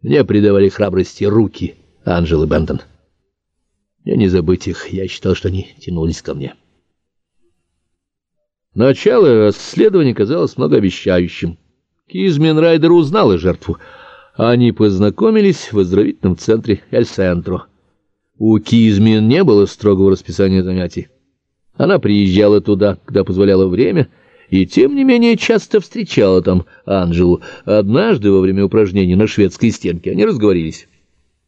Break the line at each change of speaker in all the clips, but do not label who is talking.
Мне придавали храбрости руки Анжелы Бентон. Мне не забыть их, я считал, что они тянулись ко мне. Начало расследования казалось многообещающим. Кизмен Райдер узнала жертву. Они познакомились в оздоровительном центре Эль-Сентро. У Кизмен не было строгого расписания занятий. Она приезжала туда, когда позволяло время, и тем не менее часто встречала там Анжелу. Однажды во время упражнений на шведской стенке они разговорились.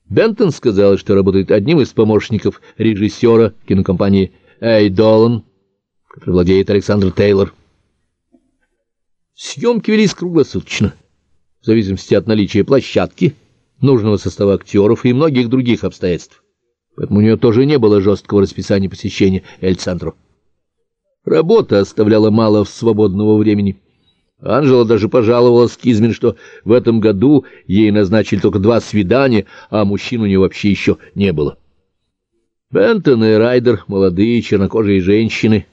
Бентон сказал, что работает одним из помощников режиссера кинокомпании «Эй, Долан», который владеет Александр Тейлор. Съемки велись круглосуточно, в зависимости от наличия площадки, нужного состава актеров и многих других обстоятельств. Поэтому у нее тоже не было жесткого расписания посещения Эль-Центру. Работа оставляла мало свободного времени. Анжела даже пожаловалась Кизмин, что в этом году ей назначили только два свидания, а мужчин у нее вообще еще не было. Бентон и Райдер — молодые чернокожие женщины.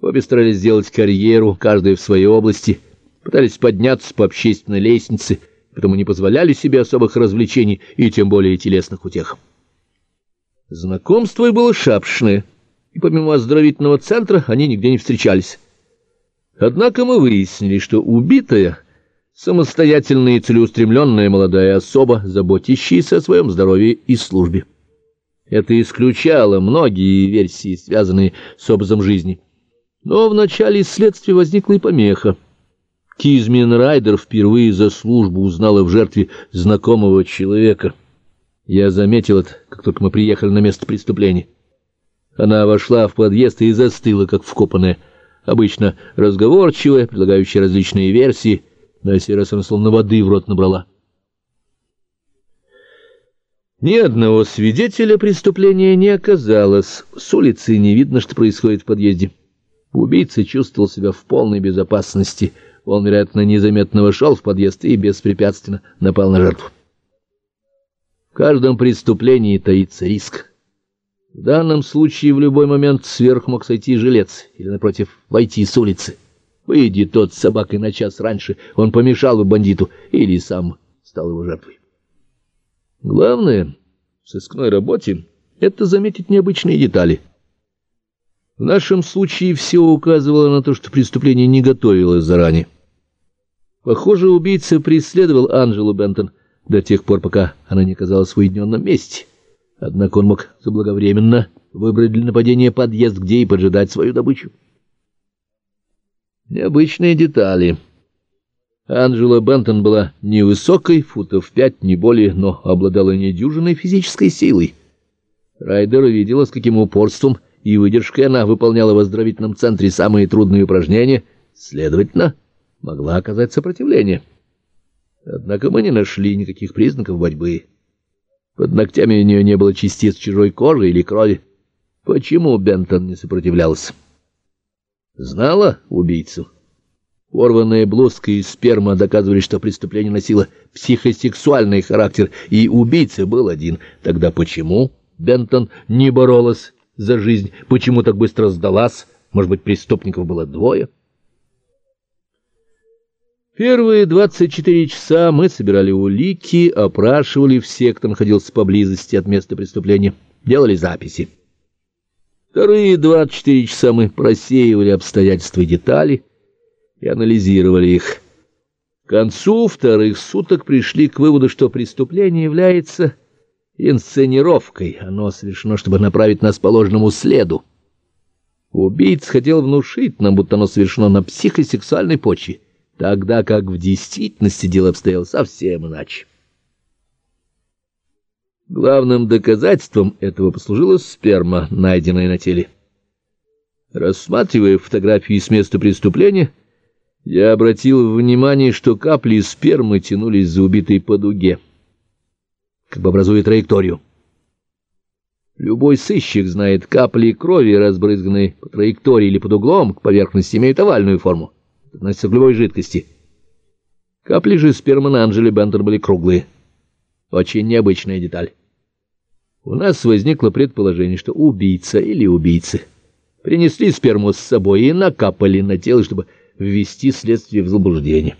Обе старались сделать карьеру, каждая в своей области, пытались подняться по общественной лестнице, потому не позволяли себе особых развлечений и тем более телесных утех. Знакомство было шапшное — и помимо оздоровительного центра они нигде не встречались. Однако мы выяснили, что убитая — самостоятельная и целеустремленная молодая особа, заботящаяся о своем здоровье и службе. Это исключало многие версии, связанные с образом жизни. Но в начале следствия возникла и помеха. Кизмин Райдер впервые за службу узнала в жертве знакомого человека. Я заметил это, как только мы приехали на место преступления. Она вошла в подъезд и застыла, как вкопанная. Обычно разговорчивая, предлагающая различные версии. На сей раз она словно воды в рот набрала. Ни одного свидетеля преступления не оказалось. С улицы не видно, что происходит в подъезде. Убийца чувствовал себя в полной безопасности. Он, вероятно, незаметно вошел в подъезд и беспрепятственно напал на жертву. В каждом преступлении таится риск. В данном случае в любой момент сверху мог сойти жилец или, напротив, войти с улицы. Выйди тот с собакой на час раньше, он помешал бы бандиту или сам стал его жертвой. Главное в сыскной работе — это заметить необычные детали. В нашем случае все указывало на то, что преступление не готовилось заранее. Похоже, убийца преследовал Анжелу Бентон до тех пор, пока она не оказалась в уединенном месте. Однако он мог заблаговременно выбрать для нападения подъезд, где и поджидать свою добычу. Необычные детали. Анжела Бентон была невысокой, футов пять, не более, но обладала недюжиной физической силой. Райдер видела, с каким упорством и выдержкой она выполняла в оздоровительном центре самые трудные упражнения, следовательно, могла оказать сопротивление. Однако мы не нашли никаких признаков борьбы. Под ногтями у нее не было частиц чужой кожи или крови. Почему Бентон не сопротивлялся? Знала убийцу? Порванная блузка и сперма доказывали, что преступление носило психосексуальный характер, и убийца был один. Тогда почему Бентон не боролась за жизнь? Почему так быстро сдалась? Может быть, преступников было двое? Первые 24 часа мы собирали улики, опрашивали всех, кто находился поблизости от места преступления, делали записи. Вторые 24 часа мы просеивали обстоятельства и детали и анализировали их. К концу вторых суток пришли к выводу, что преступление является инсценировкой. Оно совершено, чтобы направить нас по ложному следу. Убийца хотел внушить нам, будто оно совершено на психосексуальной почве тогда как в действительности дело обстояло совсем иначе. Главным доказательством этого послужила сперма, найденная на теле. Рассматривая фотографии с места преступления, я обратил внимание, что капли спермы тянулись за убитой по дуге, как бы образуя траекторию. Любой сыщик знает, капли крови, разбрызганные по траектории или под углом к поверхности, имеют овальную форму относится к любой жидкости. Капли же спермы на Анжеле Бентон были круглые. Очень необычная деталь. У нас возникло предположение, что убийца или убийцы принесли сперму с собой и накапали на тело, чтобы ввести следствие в заблуждение.